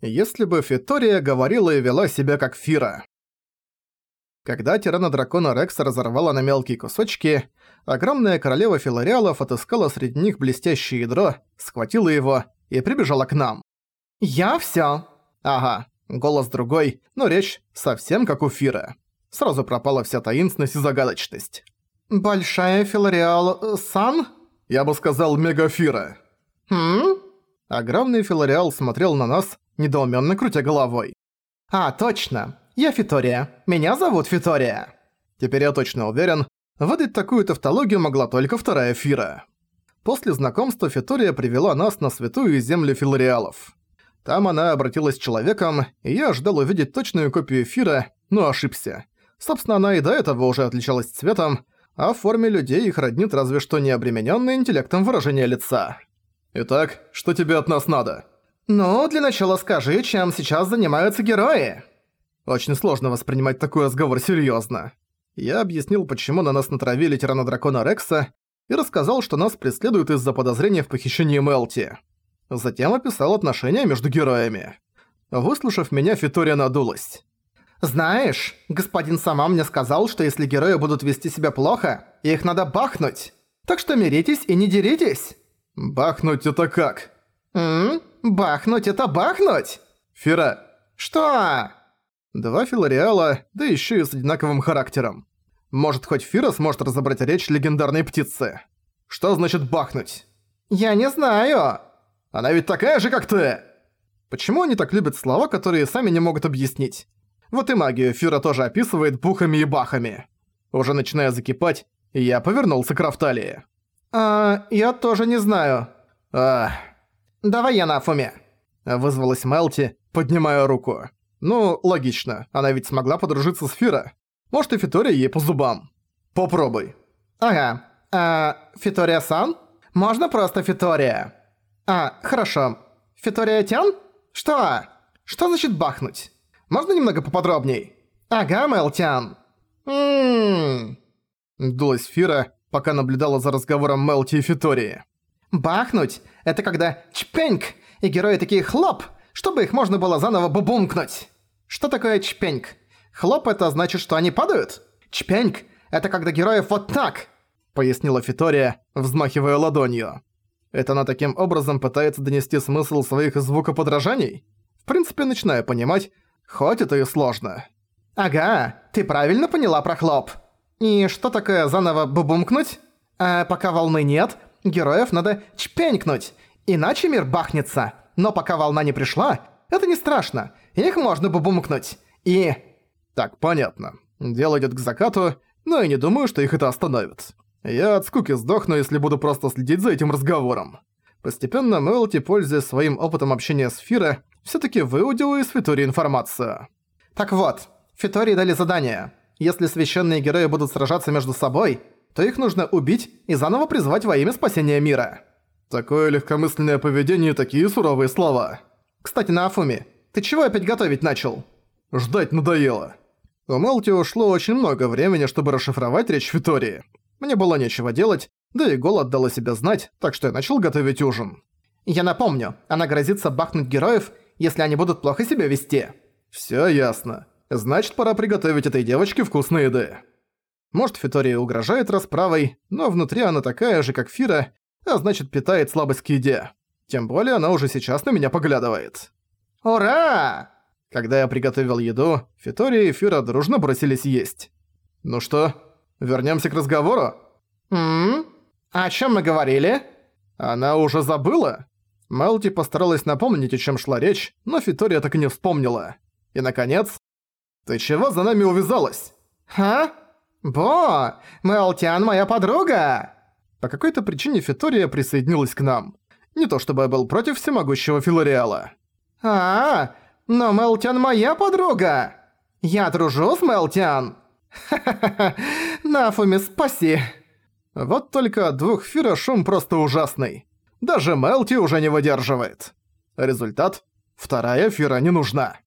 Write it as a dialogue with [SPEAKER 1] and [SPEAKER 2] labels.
[SPEAKER 1] если бы Фитория говорила и вела себя как Фира. Когда тирана дракона Рекса разорвала на мелкие кусочки, огромная королева Филариалов отыскала среди них блестящее ядро, схватила его и прибежала к нам. «Я всё!» Ага, голос другой, но речь совсем как у Фира. Сразу пропала вся таинственность и загадочность. «Большая Филариал... Сан?» Я бы сказал Мегафира. «Хм?» Огромный Филариал смотрел на нас, недоуменно крутя головой. «А, точно. Я Фитория. Меня зовут Фитория». Теперь я точно уверен, выдать такую тавтологию могла только вторая Фира. После знакомства Фитория привела нас на святую землю Филариалов. Там она обратилась к человеком, и я ожидал увидеть точную копию Фира, но ошибся. Собственно, она и до этого уже отличалась цветом, а в форме людей их роднит разве что не обременённый интеллектом выражение лица. «Итак, что тебе от нас надо?» «Ну, для начала скажи, чем сейчас занимаются герои?» Очень сложно воспринимать такой разговор серьёзно. Я объяснил, почему на нас натравили тирана дракона Рекса, и рассказал, что нас преследуют из-за подозрения в похищении Мелти. Затем описал отношения между героями. Выслушав меня, Фитория надулась. «Знаешь, господин сама мне сказал, что если герои будут вести себя плохо, их надо бахнуть. Так что миритесь и не деритесь». «Бахнуть это как?» «М? Бахнуть это бахнуть?» «Фира». «Что?» Два филариала, да ещё и с одинаковым характером. Может, хоть Фира сможет разобрать речь легендарной птицы. Что значит бахнуть? «Я не знаю». «Она ведь такая же, как ты!» Почему они так любят слова, которые сами не могут объяснить? Вот и магию Фира тоже описывает бухами и бахами. Уже начиная закипать, я повернулся к Рафталии. «А, я тоже не знаю». «А, давай я на Фуме», — вызвалась Мелти, поднимая руку. «Ну, логично, она ведь смогла подружиться с Фира. Может, и Фитория ей по зубам. Попробуй». «Ага. А, Фитория-сан? Можно просто Фитория?» «А, хорошо. Фитория-тян? Что? Что значит бахнуть? Можно немного поподробней?» «Ага, Мелтян». «Ммм...» Дулась Фира, пока наблюдала за разговором Мелти и Фитории. «Бахнуть — это когда чпеньк, и герои такие хлоп, чтобы их можно было заново бубумкнуть. Что такое чпеньк? Хлоп — это значит, что они падают? Чпеньк — это когда героев вот так!» Пояснила Фитория, взмахивая ладонью. Это она таким образом пытается донести смысл своих звукоподражаний? В принципе, начинаю понимать, хоть это и сложно. «Ага, ты правильно поняла про хлоп. И что такое заново бубумкнуть? А пока волны нет, героев надо чпенькнуть, иначе мир бахнется. Но пока волна не пришла, это не страшно, их можно бубумкнуть. И...» «Так, понятно. Дело идёт к закату, но я не думаю, что их это остановит. Я от скуки сдохну, если буду просто следить за этим разговором». Постепенно Мелти, пользуясь своим опытом общения с Фира, всё-таки выудила из Фитории информацию. «Так вот, Фитории дали задание. Если священные герои будут сражаться между собой, то их нужно убить и заново призвать во имя спасения мира». Такое легкомысленное поведение и такие суровые слова. Кстати, на Афуме, ты чего опять готовить начал? Ждать надоело. У Мелти ушло очень много времени, чтобы расшифровать речь Фитории. Мне было нечего делать, да и голод дал о себя знать, так что я начал готовить ужин. Я напомню, она грозится бахнуть героев, если они будут плохо себя вести. Всё ясно. Значит, пора приготовить этой девочке вкусные еды. Может, Фитория угрожает расправой, но внутри она такая же, как Фира, а значит, питает слабость к еде. Тем более она уже сейчас на меня поглядывает. «Ура!» Когда я приготовил еду, Фитория и Фира дружно бросились есть. «Ну что, Вернемся к разговору?» «Ммм? О чем мы говорили?» «Она уже забыла?» Мелти постаралась напомнить, о чем шла речь, но Фитория так и не вспомнила. И, наконец... «Ты чего за нами увязалась?» «Ха? Бо! Мелтиан моя подруга!» По какой-то причине Фитория присоединилась к нам. Не то чтобы я был против всемогущего Филориала. «А, но Мелтиан моя подруга! Я дружу с Мелтиан!» «Ха-ха-ха! Нафуми, спаси!» Вот только от двух Фира шум просто ужасный. Даже Мелти уже не выдерживает. Результат – вторая Фира не нужна.